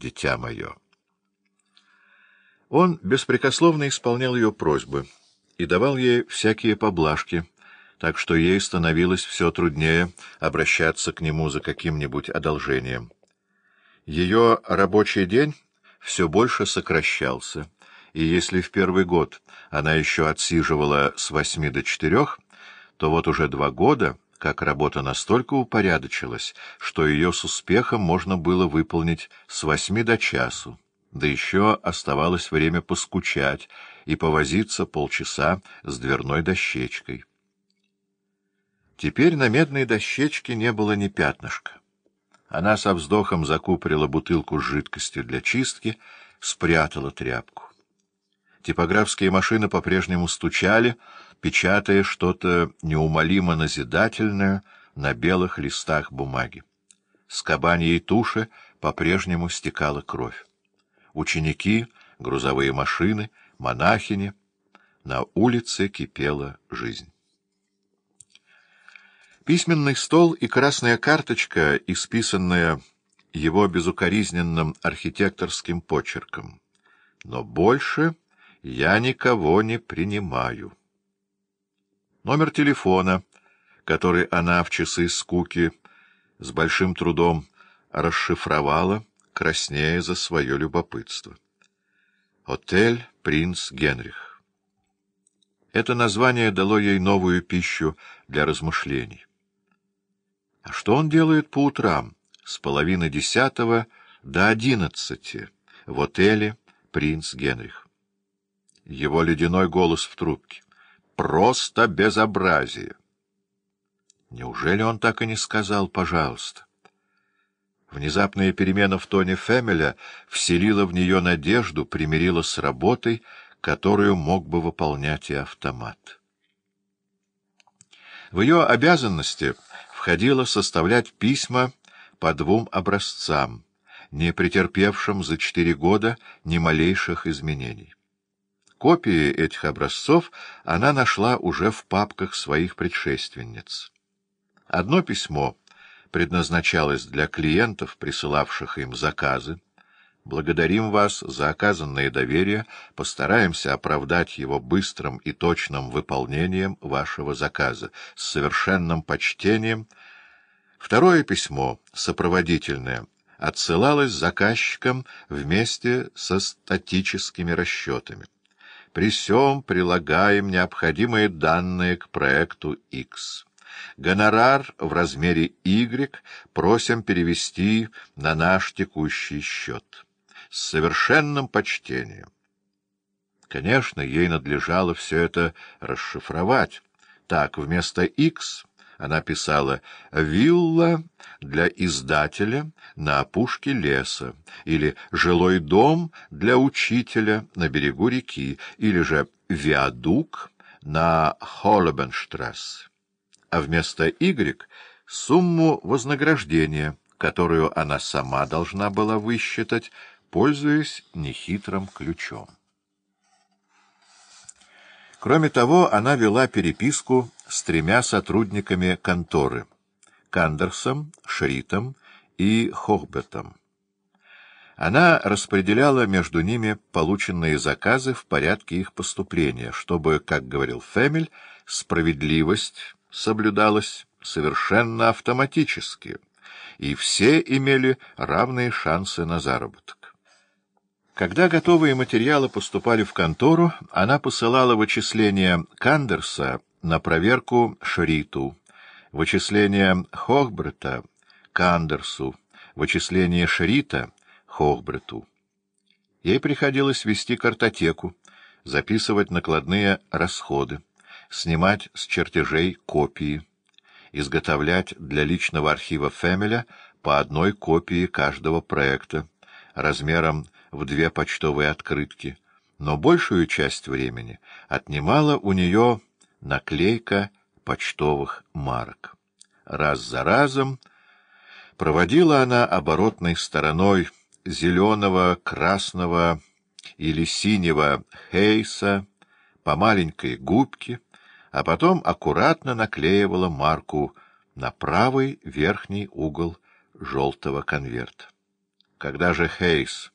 дитя мое». Он беспрекословно исполнял ее просьбы и давал ей всякие поблажки, так что ей становилось все труднее обращаться к нему за каким-нибудь одолжением. Ее рабочий день все больше сокращался, и если в первый год она еще отсиживала с восьми до четырех, то вот уже два года, как работа настолько упорядочилась, что ее с успехом можно было выполнить с восьми до часу да еще оставалось время поскучать и повозиться полчаса с дверной дощечкой. Теперь на медной дощечке не было ни пятнышка. Она со вздохом закупорила бутылку с жидкостью для чистки, спрятала тряпку. Типографские машины по-прежнему стучали, печатая что-то неумолимо назидательное на белых листах бумаги. С кабаньей туши по-прежнему стекала кровь ученики, грузовые машины, монахини. На улице кипела жизнь. Письменный стол и красная карточка, исписанная его безукоризненным архитекторским почерком. Но больше я никого не принимаю. Номер телефона, который она в часы скуки с большим трудом расшифровала, краснея за свое любопытство. Отель «Принц Генрих». Это название дало ей новую пищу для размышлений. А что он делает по утрам с половины десятого до одиннадцати в отеле «Принц Генрих»? Его ледяной голос в трубке. Просто безобразие! Неужели он так и не сказал «пожалуйста»? Внезапная перемена в тоне Фемеля вселила в нее надежду, примирила с работой, которую мог бы выполнять и автомат. В ее обязанности входило составлять письма по двум образцам, не претерпевшим за четыре года ни малейших изменений. Копии этих образцов она нашла уже в папках своих предшественниц. Одно письмо предназначалась для клиентов, присылавших им заказы. Благодарим вас за оказанное доверие, постараемся оправдать его быстрым и точным выполнением вашего заказа, с совершенным почтением. Второе письмо, сопроводительное, отсылалось заказчикам вместе со статическими расчетами. При сём прилагаем необходимые данные к проекту X. Гонорар в размере Y просим перевести на наш текущий счет. С совершенным почтением. Конечно, ей надлежало все это расшифровать. Так, вместо X она писала «Вилла для издателя на опушке леса» или «Жилой дом для учителя на берегу реки» или же «Виадук на Холлебенштрассе» а вместо Y — сумму вознаграждения, которую она сама должна была высчитать, пользуясь нехитрым ключом. Кроме того, она вела переписку с тремя сотрудниками конторы — Кандерсом, Шритом и Хохбетом. Она распределяла между ними полученные заказы в порядке их поступления, чтобы, как говорил Фемель, справедливость соблюдалось совершенно автоматически, и все имели равные шансы на заработок. Когда готовые материалы поступали в контору, она посылала вычисления Кандерса на проверку Шриту, вычисления Хохбрета Кандерсу, вычисления Шрита Хохбрету. Ей приходилось вести картотеку, записывать накладные расходы снимать с чертежей копии, изготовлять для личного архива Фемеля по одной копии каждого проекта, размером в две почтовые открытки, но большую часть времени отнимала у нее наклейка почтовых марок. Раз за разом проводила она оборотной стороной зеленого, красного или синего хейса по маленькой губке, а потом аккуратно наклеивала марку на правый верхний угол желтого конверта. Когда же Хейс